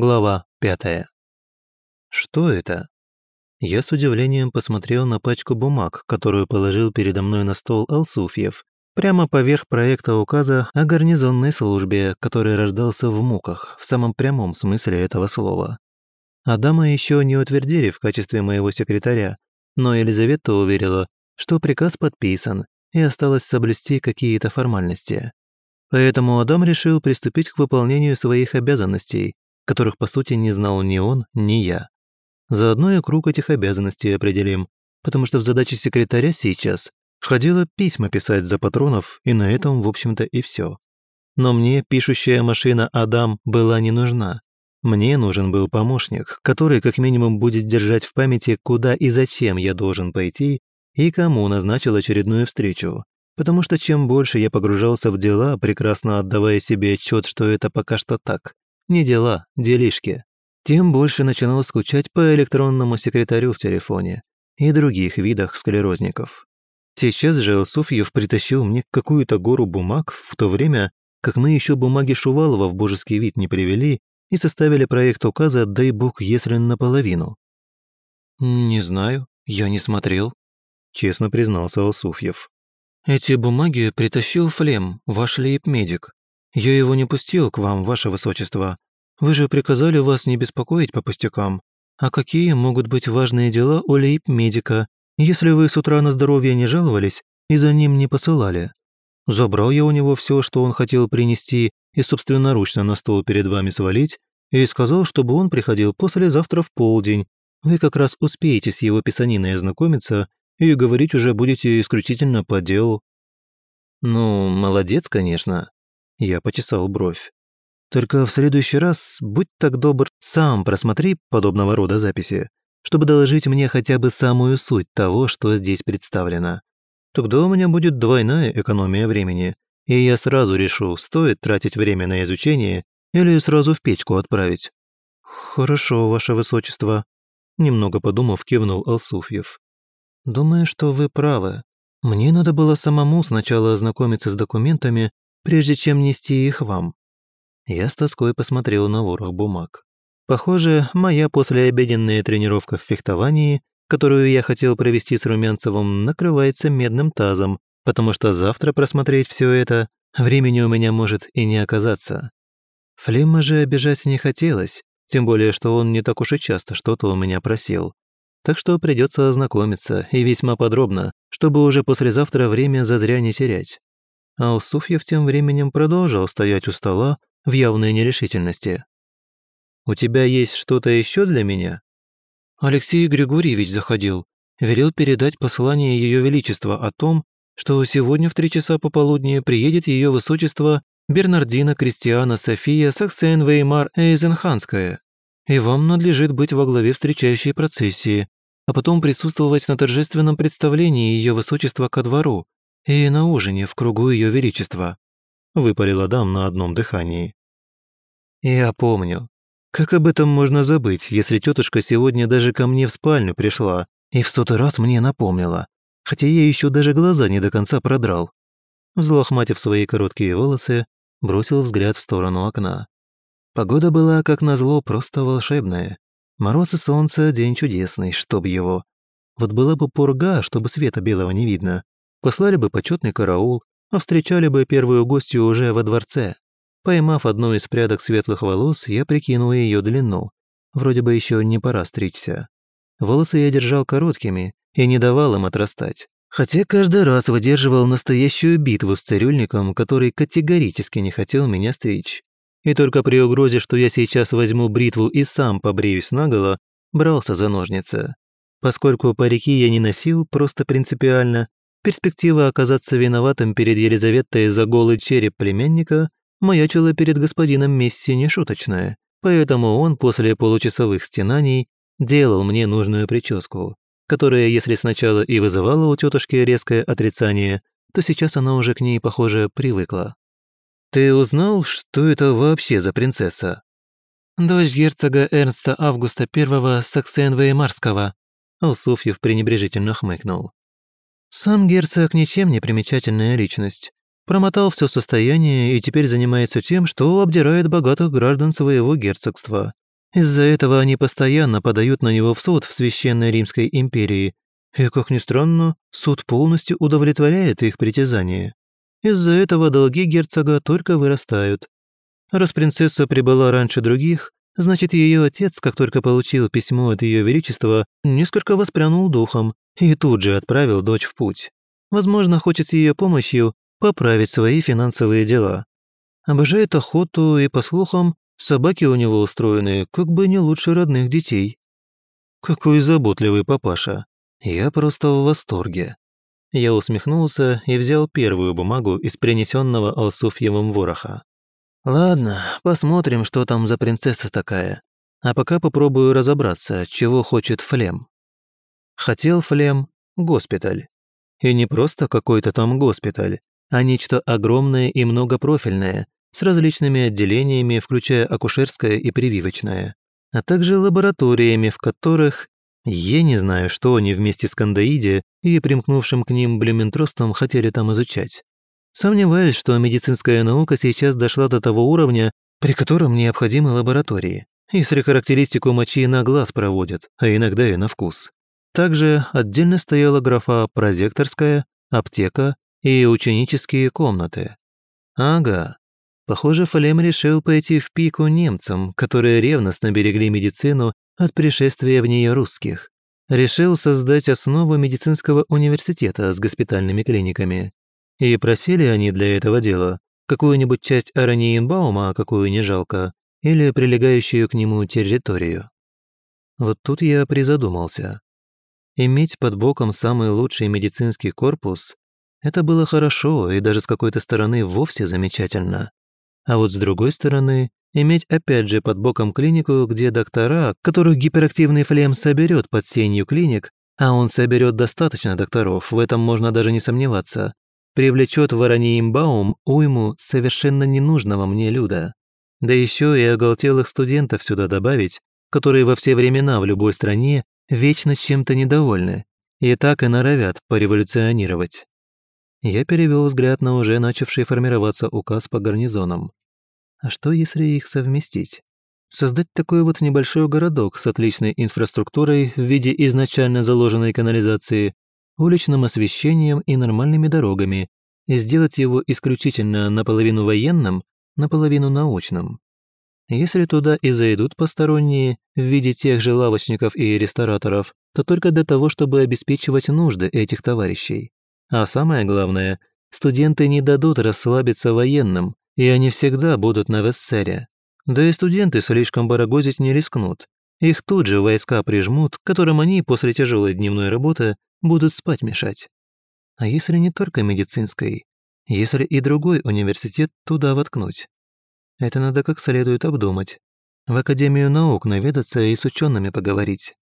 Глава пятая. Что это? Я с удивлением посмотрел на пачку бумаг, которую положил передо мной на стол Алсуфьев, прямо поверх проекта указа о гарнизонной службе, который рождался в муках, в самом прямом смысле этого слова. Адама еще не утвердили в качестве моего секретаря, но Елизавета уверила, что приказ подписан, и осталось соблюсти какие-то формальности. Поэтому Адам решил приступить к выполнению своих обязанностей, которых, по сути, не знал ни он, ни я. Заодно и круг этих обязанностей определим, потому что в задаче секретаря сейчас входило письма писать за патронов, и на этом, в общем-то, и все. Но мне пишущая машина Адам была не нужна. Мне нужен был помощник, который как минимум будет держать в памяти, куда и зачем я должен пойти и кому назначил очередную встречу. Потому что чем больше я погружался в дела, прекрасно отдавая себе отчет, что это пока что так, не дела, делишки. Тем больше начинал скучать по электронному секретарю в телефоне и других видах склерозников. Сейчас же Алсуфьев притащил мне какую-то гору бумаг, в то время как мы еще бумаги Шувалова в божеский вид не привели и составили проект указа «Дай бог, если наполовину». «Не знаю, я не смотрел», — честно признался Алсуфьев. «Эти бумаги притащил Флем, ваш лейб-медик. Я его не пустил к вам, ваше высочество. Вы же приказали вас не беспокоить по пустякам. А какие могут быть важные дела у лейб-медика, если вы с утра на здоровье не жаловались и за ним не посылали? Забрал я у него все, что он хотел принести, и собственноручно на стол перед вами свалить, и сказал, чтобы он приходил послезавтра в полдень. Вы как раз успеете с его писаниной ознакомиться и говорить уже будете исключительно по делу». «Ну, молодец, конечно», я почесал бровь. «Только в следующий раз, будь так добр, сам просмотри подобного рода записи, чтобы доложить мне хотя бы самую суть того, что здесь представлено. Тогда у меня будет двойная экономия времени, и я сразу решу, стоит тратить время на изучение или сразу в печку отправить». «Хорошо, ваше высочество», — немного подумав, кивнул Алсуфьев. «Думаю, что вы правы. Мне надо было самому сначала ознакомиться с документами, прежде чем нести их вам. Я с тоской посмотрел на ворох бумаг. Похоже, моя послеобеденная тренировка в фехтовании, которую я хотел провести с Румянцевым, накрывается медным тазом, потому что завтра просмотреть все это времени у меня может и не оказаться. Флемма же обижать не хотелось, тем более, что он не так уж и часто что-то у меня просил. Так что придется ознакомиться, и весьма подробно, чтобы уже послезавтра время зазря не терять а Усуфьев тем временем продолжал стоять у стола в явной нерешительности. «У тебя есть что-то еще для меня?» Алексей Григорьевич заходил, велел передать послание Ее Величества о том, что сегодня в три часа пополудни приедет Ее Высочество Бернардина Кристиана София Саксен-Веймар Эйзенханская, и вам надлежит быть во главе встречающей процессии, а потом присутствовать на торжественном представлении Ее Высочества ко двору, и на ужине в кругу Ее Величества», — выпалила дам на одном дыхании. «Я помню. Как об этом можно забыть, если тетушка сегодня даже ко мне в спальню пришла и в сотый раз мне напомнила, хотя я еще даже глаза не до конца продрал?» Взлохматив свои короткие волосы, бросил взгляд в сторону окна. Погода была, как назло, просто волшебная. Мороз и солнце — день чудесный, чтоб его. Вот была бы пурга, чтобы света белого не видно, Послали бы почетный караул, а встречали бы первую гостью уже во дворце. Поймав одну из прядок светлых волос, я прикинул ее длину. Вроде бы еще не пора стричься. Волосы я держал короткими и не давал им отрастать. Хотя каждый раз выдерживал настоящую битву с цирюльником, который категорически не хотел меня стричь. И только при угрозе, что я сейчас возьму бритву и сам побреюсь наголо, брался за ножницы. Поскольку парики я не носил просто принципиально, Перспектива оказаться виноватым перед Елизаветой за голый череп племянника маячила перед господином Месси нешуточная, поэтому он после получасовых стенаний делал мне нужную прическу, которая, если сначала и вызывала у тетушки резкое отрицание, то сейчас она уже к ней, похоже, привыкла. «Ты узнал, что это вообще за принцесса?» «Дочь герцога Эрнста Августа I Саксен-Веймарского», Алсуфьев пренебрежительно хмыкнул. Сам герцог ничем не примечательная личность. Промотал все состояние и теперь занимается тем, что обдирает богатых граждан своего герцогства. Из-за этого они постоянно подают на него в суд в Священной Римской империи. И, как ни странно, суд полностью удовлетворяет их притязания. Из-за этого долги герцога только вырастают. Раз принцесса прибыла раньше других, значит, ее отец, как только получил письмо от ее величества, несколько воспрянул духом и тут же отправил дочь в путь. Возможно, хочет с ее помощью поправить свои финансовые дела. Обожает охоту и, по слухам, собаки у него устроены как бы не лучше родных детей. Какой заботливый папаша. Я просто в восторге. Я усмехнулся и взял первую бумагу из принесенного Алсуфьевым вороха. Ладно, посмотрим, что там за принцесса такая. А пока попробую разобраться, чего хочет Флем. Хотел Флем госпиталь. И не просто какой-то там госпиталь, а нечто огромное и многопрофильное, с различными отделениями, включая акушерское и прививочное, а также лабораториями, в которых я не знаю, что они вместе с Кандаиди и примкнувшим к ним Блюментростом хотели там изучать. Сомневаюсь, что медицинская наука сейчас дошла до того уровня, при котором необходимы лаборатории. Если характеристику мочи на глаз проводят, а иногда и на вкус. Также отдельно стояла графа «прозекторская», «аптека» и «ученические комнаты». Ага, Похоже, Фалем решил пойти в пику немцам, которые ревностно берегли медицину от пришествия в нее русских. Решил создать основу медицинского университета с госпитальными клиниками. И просили они для этого дела какую-нибудь часть Араниенбаума, какую не жалко, или прилегающую к нему территорию. Вот тут я призадумался. Иметь под боком самый лучший медицинский корпус – это было хорошо и даже с какой-то стороны вовсе замечательно. А вот с другой стороны, иметь опять же под боком клинику, где доктора, которых гиперактивный флем соберет под сенью клиник, а он соберет достаточно докторов, в этом можно даже не сомневаться, привлечет в Араниимбаум уйму совершенно ненужного мне люда. Да еще и оголтелых студентов сюда добавить, которые во все времена в любой стране вечно чем-то недовольны и так и норовят пореволюционировать. Я перевел взгляд на уже начавший формироваться указ по гарнизонам. А что, если их совместить? Создать такой вот небольшой городок с отличной инфраструктурой в виде изначально заложенной канализации, уличным освещением и нормальными дорогами, и сделать его исключительно наполовину военным, наполовину научным. Если туда и зайдут посторонние в виде тех же лавочников и рестораторов, то только для того, чтобы обеспечивать нужды этих товарищей. А самое главное, студенты не дадут расслабиться военным, и они всегда будут на Вессере. Да и студенты слишком барагозить не рискнут. Их тут же войска прижмут, которым они после тяжелой дневной работы будут спать мешать. А если не только медицинской, если и другой университет туда воткнуть? Это надо как следует обдумать. В Академию наук наведаться и с учеными поговорить.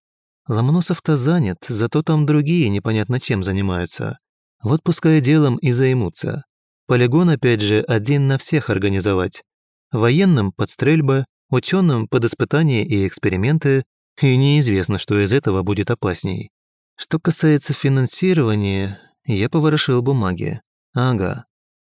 Ломоносов-то занят, зато там другие непонятно чем занимаются. Вот пускай делом и займутся. Полигон, опять же, один на всех организовать. Военным под стрельбы, ученым под испытания и эксперименты, и неизвестно, что из этого будет опасней. Что касается финансирования, я поворошил бумаги. Ага.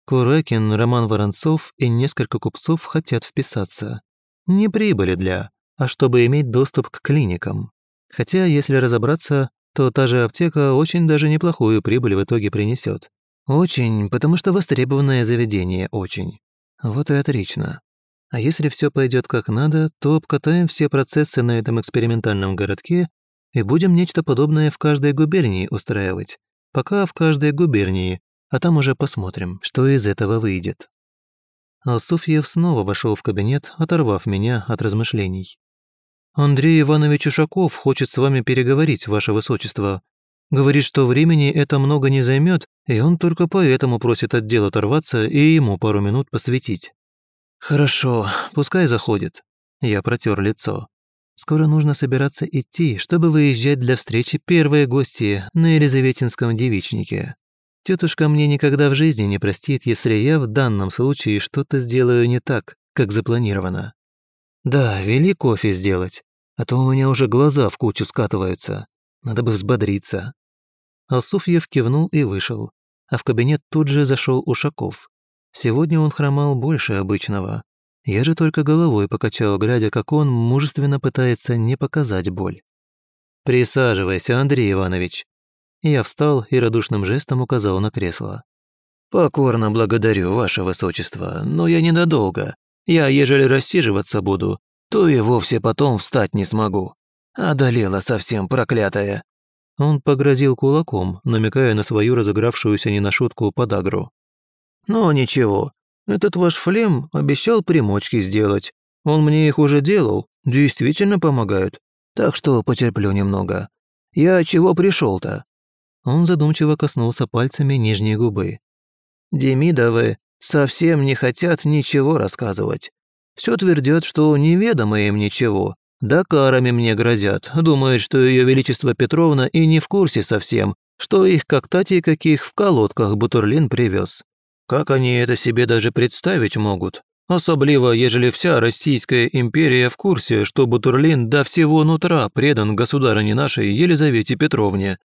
Куракин, Роман Воронцов и несколько купцов хотят вписаться. Не прибыли для, а чтобы иметь доступ к клиникам. Хотя, если разобраться, то та же аптека очень даже неплохую прибыль в итоге принесет. Очень, потому что востребованное заведение очень. Вот и отлично. А если все пойдет как надо, то обкатаем все процессы на этом экспериментальном городке и будем нечто подобное в каждой губернии устраивать. Пока в каждой губернии, а там уже посмотрим, что из этого выйдет. Алсуфьев снова вошел в кабинет, оторвав меня от размышлений. «Андрей Иванович Ушаков хочет с вами переговорить, ваше высочество. Говорит, что времени это много не займет, и он только поэтому просит отдел оторваться и ему пару минут посвятить». «Хорошо, пускай заходит». Я протер лицо. Скоро нужно собираться идти, чтобы выезжать для встречи первой гости на Елизаветинском девичнике. Тетушка мне никогда в жизни не простит, если я в данном случае что-то сделаю не так, как запланировано. Да, вели кофе сделать, а то у меня уже глаза в кучу скатываются. Надо бы взбодриться. Алсуфьев кивнул и вышел, а в кабинет тут же зашел Ушаков. Сегодня он хромал больше обычного. Я же только головой покачал, глядя, как он мужественно пытается не показать боль. «Присаживайся, Андрей Иванович». Я встал и радушным жестом указал на кресло. «Покорно благодарю, ваше высочество, но я ненадолго. Я, ежели рассиживаться буду, то и вовсе потом встать не смогу. Одолела совсем проклятая». Он погрозил кулаком, намекая на свою разыгравшуюся не на шутку подагру. «Но ничего, этот ваш флем обещал примочки сделать. Он мне их уже делал, действительно помогают. Так что потерплю немного. Я чего пришел то Он задумчиво коснулся пальцами нижней губы. Демидовы совсем не хотят ничего рассказывать. Все твердят, что неведомо им ничего. Да карами мне грозят, думают, что Ее Величество Петровна и не в курсе совсем, что их как тати каких в колодках Бутурлин привез. Как они это себе даже представить могут? Особливо, ежели вся Российская империя в курсе, что Бутурлин до всего нутра предан государыне нашей Елизавете Петровне.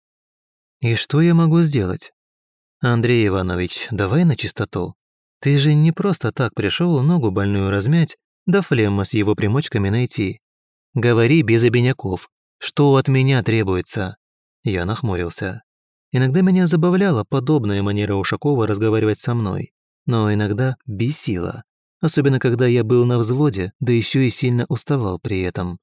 И что я могу сделать? Андрей Иванович, давай на чистоту. Ты же не просто так пришел ногу больную размять, да флемма с его примочками найти. Говори без обиняков. Что от меня требуется? Я нахмурился. Иногда меня забавляла подобная манера Ушакова разговаривать со мной, но иногда бесила, особенно когда я был на взводе, да еще и сильно уставал при этом.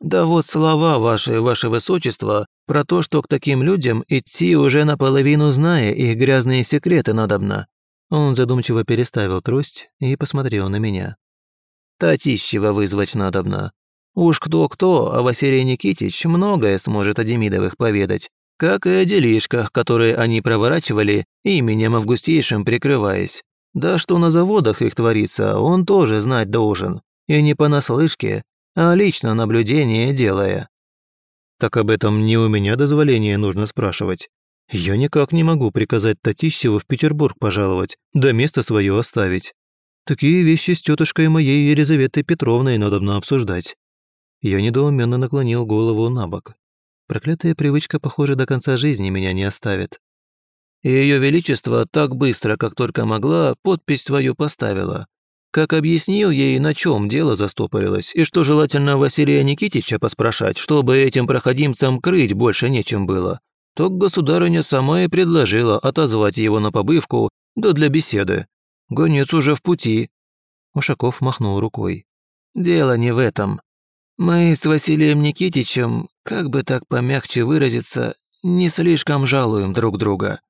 «Да вот слова ваши, ваше высочество, про то, что к таким людям идти уже наполовину зная их грязные секреты надобно». Он задумчиво переставил трость и посмотрел на меня. «Татищева вызвать надобно. Уж кто-кто, а Василий Никитич многое сможет о Демидовых поведать, как и о делишках, которые они проворачивали, именем Августейшим прикрываясь. Да что на заводах их творится, он тоже знать должен. И не понаслышке, а лично наблюдение делая. Так об этом не у меня дозволения нужно спрашивать. Я никак не могу приказать Татищеву в Петербург пожаловать, да место свое оставить. Такие вещи с тетушкой моей Елизаветой Петровной надо обсуждать. Я недоуменно наклонил голову на бок. Проклятая привычка, похоже, до конца жизни меня не оставит. Ее Величество так быстро, как только могла, подпись свою поставила. Как объяснил ей, на чем дело застопорилось, и что желательно Василия Никитича поспрашать, чтобы этим проходимцам крыть больше нечем было, то государыня сама и предложила отозвать его на побывку, да для беседы. Гонец уже в пути. Ушаков махнул рукой. «Дело не в этом. Мы с Василием Никитичем, как бы так помягче выразиться, не слишком жалуем друг друга.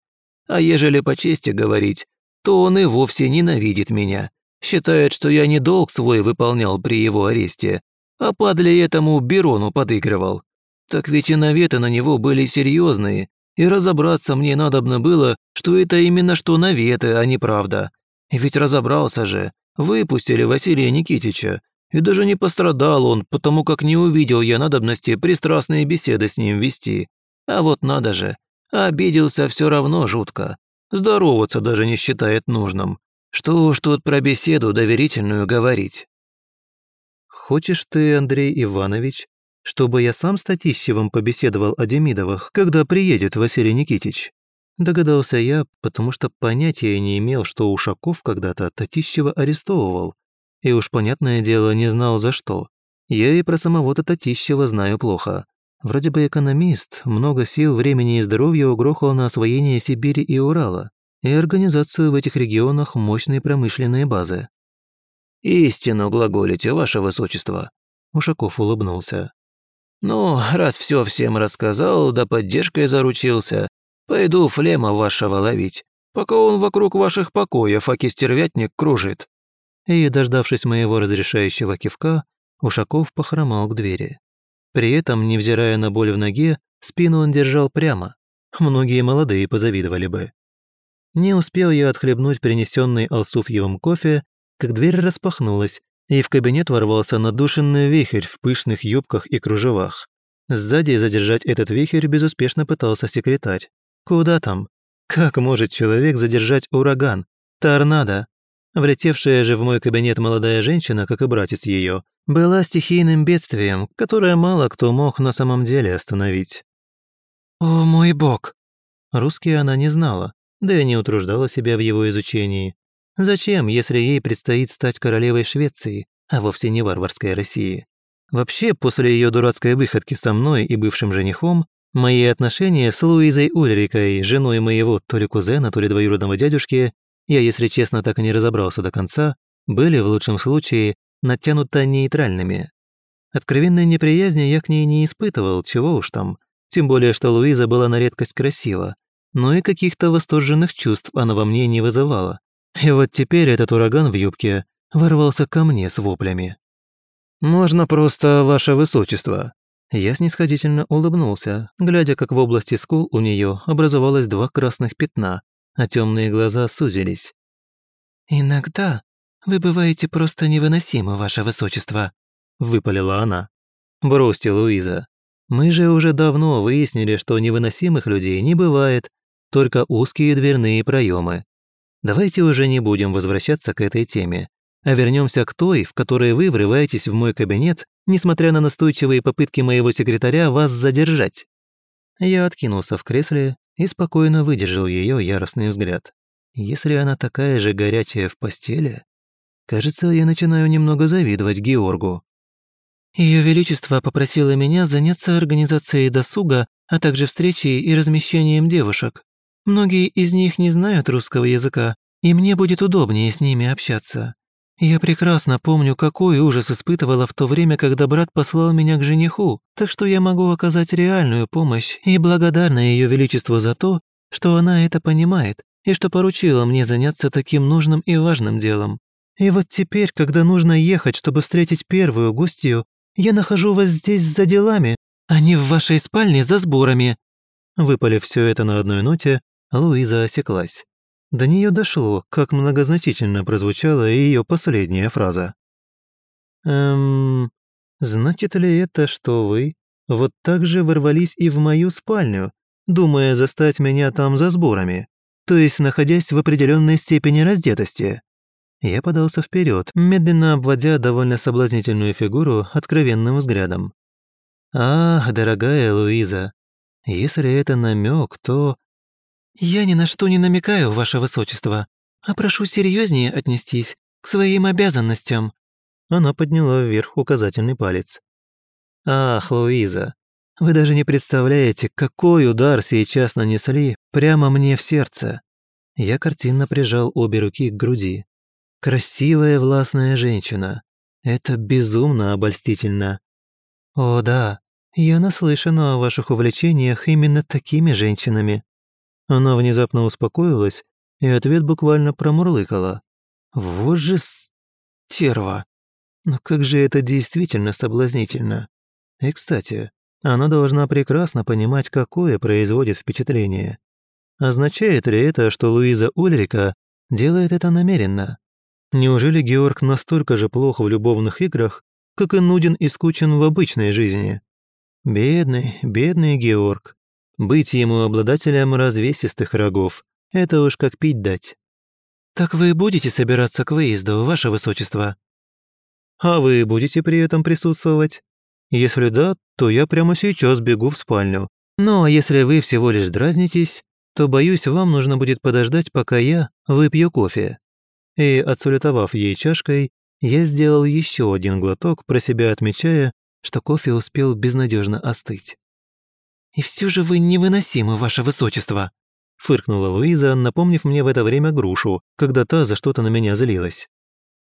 А ежели по чести говорить, то он и вовсе ненавидит меня, считает, что я не долг свой выполнял при его аресте, а падли этому Берону подыгрывал. Так ведь и наветы на него были серьезные, и разобраться мне надобно было, что это именно что наветы, а не правда. Ведь разобрался же, выпустили Василия Никитича, и даже не пострадал он, потому как не увидел я надобности пристрастные беседы с ним вести. А вот надо же, обиделся все равно жутко. Здороваться даже не считает нужным. Что уж тут про беседу доверительную говорить. Хочешь ты, Андрей Иванович, чтобы я сам с Татищевым побеседовал о Демидовых, когда приедет Василий Никитич? Догадался я, потому что понятия не имел, что Ушаков когда-то Татищева арестовывал, и уж, понятное дело, не знал за что. Я и про самого-то Татищева знаю плохо. Вроде бы экономист, много сил, времени и здоровья угрохал на освоение Сибири и Урала и организацию в этих регионах мощной промышленной базы. «Истину глаголите, ваше высочество», – Ушаков улыбнулся. «Ну, раз все всем рассказал, да поддержкой заручился, пойду флема вашего ловить, пока он вокруг ваших покоев, аки стервятник кружит» и, дождавшись моего разрешающего кивка, Ушаков похромал к двери. При этом, невзирая на боль в ноге, спину он держал прямо. Многие молодые позавидовали бы. Не успел я отхлебнуть принесенный Алсуфьевым кофе, как дверь распахнулась, и в кабинет ворвался надушенный вихрь в пышных юбках и кружевах. Сзади задержать этот вихрь безуспешно пытался секретарь. Куда там? Как может человек задержать ураган? Торнадо? Влетевшая же в мой кабинет молодая женщина, как и братец ее, была стихийным бедствием, которое мало кто мог на самом деле остановить. «О мой бог!» Русский она не знала, да и не утруждала себя в его изучении. Зачем, если ей предстоит стать королевой Швеции, а вовсе не варварской России? Вообще, после ее дурацкой выходки со мной и бывшим женихом, мои отношения с Луизой Ульрикой, женой моего то ли кузена, то ли двоюродного дядюшки, я, если честно, так и не разобрался до конца, были, в лучшем случае, натянуто нейтральными. Откровенной неприязни я к ней не испытывал, чего уж там, тем более, что Луиза была на редкость красива, но и каких-то восторженных чувств она во мне не вызывала. И вот теперь этот ураган в юбке ворвался ко мне с воплями. «Можно просто, ваше высочество». Я снисходительно улыбнулся, глядя, как в области скул у нее образовалось два красных пятна, а темные глаза сузились. «Иногда вы бываете просто невыносимы, ваше высочество», — выпалила она. «Бросьте, Луиза. Мы же уже давно выяснили, что невыносимых людей не бывает, только узкие дверные проемы. Давайте уже не будем возвращаться к этой теме, а вернемся к той, в которой вы врываетесь в мой кабинет, несмотря на настойчивые попытки моего секретаря вас задержать. Я откинулся в кресле и спокойно выдержал ее яростный взгляд. Если она такая же горячая в постели, кажется, я начинаю немного завидовать Георгу. Ее Величество попросило меня заняться организацией досуга, а также встречей и размещением девушек. Многие из них не знают русского языка, и мне будет удобнее с ними общаться. Я прекрасно помню, какой ужас испытывала в то время, когда брат послал меня к жениху, так что я могу оказать реальную помощь и благодарна Ее Величеству за то, что она это понимает и что поручила мне заняться таким нужным и важным делом. И вот теперь, когда нужно ехать, чтобы встретить первую гостью, я нахожу вас здесь за делами, а не в вашей спальне за сборами». Выпалив все это на одной ноте, Луиза осеклась. До нее дошло, как многозначительно прозвучала ее последняя фраза. «Эм, значит ли это, что вы вот так же ворвались и в мою спальню, думая застать меня там за сборами, то есть находясь в определенной степени раздетости?» Я подался вперед, медленно обводя довольно соблазнительную фигуру откровенным взглядом. «Ах, дорогая Луиза, если это намек, то «Я ни на что не намекаю, ваше высочество, а прошу серьезнее отнестись к своим обязанностям». Она подняла вверх указательный палец. «Ах, Луиза, вы даже не представляете, какой удар сейчас нанесли прямо мне в сердце». Я картинно прижал обе руки к груди. «Красивая властная женщина. Это безумно обольстительно». «О да, я наслышана о ваших увлечениях именно такими женщинами», она внезапно успокоилась, и ответ буквально промурлыкала. «Вот же стерва! Но как же это действительно соблазнительно! И, кстати, она должна прекрасно понимать, какое производит впечатление. Означает ли это, что Луиза Ульрика делает это намеренно? Неужели Георг настолько же плох в любовных играх, как и нуден и скучен в обычной жизни? Бедный, бедный Георг. Быть ему обладателем развесистых рогов – это уж как пить дать. «Так вы будете собираться к выезду, ваше высочество?» «А вы будете при этом присутствовать?» «Если да, то я прямо сейчас бегу в спальню. Но если вы всего лишь дразнитесь, то, боюсь, вам нужно будет подождать, пока я выпью кофе». И, отсулетовав ей чашкой, я сделал еще один глоток, про себя отмечая, что кофе успел безнадежно остыть. «И все же вы невыносимы, ваше высочество!» Фыркнула Луиза, напомнив мне в это время грушу, когда та за что-то на меня злилась.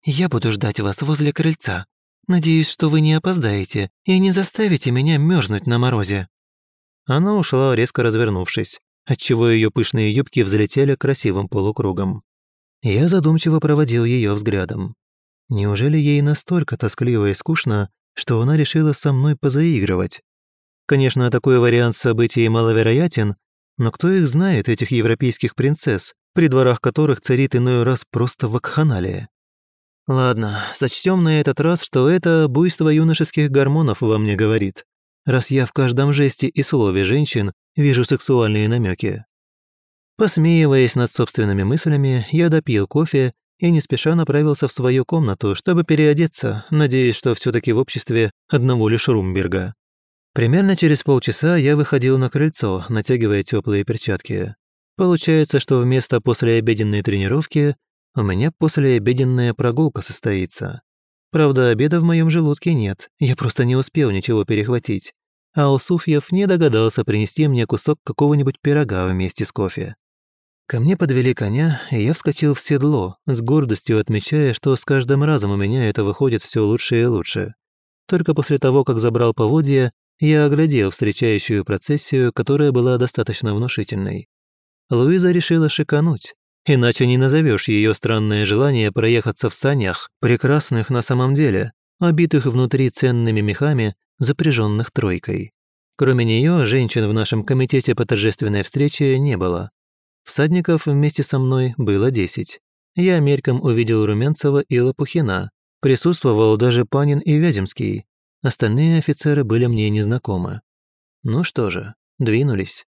«Я буду ждать вас возле крыльца. Надеюсь, что вы не опоздаете и не заставите меня мерзнуть на морозе». Она ушла, резко развернувшись, отчего ее пышные юбки взлетели красивым полукругом. Я задумчиво проводил ее взглядом. Неужели ей настолько тоскливо и скучно, что она решила со мной позаигрывать? Конечно, такой вариант событий маловероятен, но кто их знает, этих европейских принцесс, при дворах которых царит иной раз просто вакханалия? Ладно, сочтем на этот раз, что это буйство юношеских гормонов во мне говорит, раз я в каждом жесте и слове женщин вижу сексуальные намеки. Посмеиваясь над собственными мыслями, я допил кофе и не спеша направился в свою комнату, чтобы переодеться, надеясь, что все таки в обществе одного лишь Румберга. Примерно через полчаса я выходил на крыльцо, натягивая теплые перчатки. Получается, что вместо послеобеденной тренировки У меня послеобеденная прогулка состоится. Правда, обеда в моем желудке нет, я просто не успел ничего перехватить. А Алсуфьев не догадался принести мне кусок какого-нибудь пирога вместе с кофе. Ко мне подвели коня, и я вскочил в седло, с гордостью отмечая, что с каждым разом у меня это выходит все лучше и лучше. Только после того, как забрал поводья, я оглядел встречающую процессию, которая была достаточно внушительной. Луиза решила шикануть, иначе не назовешь ее странное желание проехаться в санях, прекрасных на самом деле, обитых внутри ценными мехами, запряженных тройкой. Кроме нее, женщин в нашем комитете по торжественной встрече не было. Всадников вместе со мной было десять. Я мельком увидел Румянцева и Лопухина, Присутствовал даже Панин и Вяземский. Остальные офицеры были мне незнакомы. Ну что же, двинулись.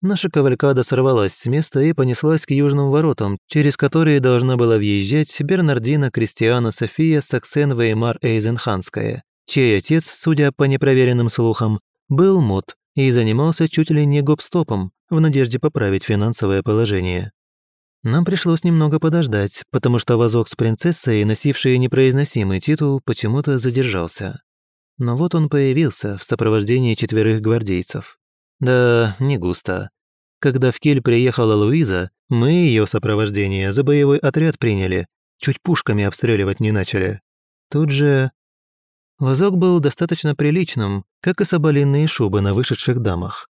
Наша кавалькада сорвалась с места и понеслась к южным воротам, через которые должна была въезжать Бернардина Кристиана София Саксен Веймар Эйзенханская, чей отец, судя по непроверенным слухам, был мод и занимался чуть ли не гоп-стопом в надежде поправить финансовое положение. Нам пришлось немного подождать, потому что вазок с принцессой, носивший непроизносимый титул, почему-то задержался. Но вот он появился в сопровождении четверых гвардейцев. Да, не густо. Когда в Кель приехала Луиза, мы ее сопровождение за боевой отряд приняли, чуть пушками обстреливать не начали. Тут же... Вазок был достаточно приличным, как и соболиные шубы на вышедших дамах.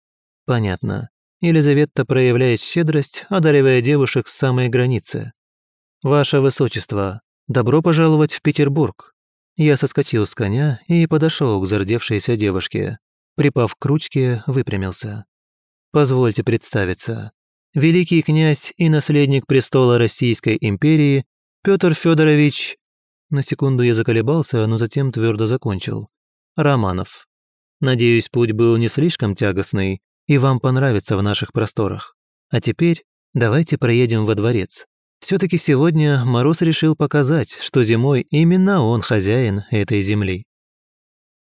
Понятно. Елизавета проявляет щедрость, одаривая девушек с самой границы. «Ваше Высочество, добро пожаловать в Петербург!» Я соскочил с коня и подошел к зардевшейся девушке. Припав к ручке, выпрямился. «Позвольте представиться. Великий князь и наследник престола Российской империи Петр Федорович...» На секунду я заколебался, но затем твердо закончил. «Романов. Надеюсь, путь был не слишком тягостный, и вам понравится в наших просторах. А теперь давайте проедем во дворец. Все-таки сегодня Мороз решил показать, что зимой именно он хозяин этой земли.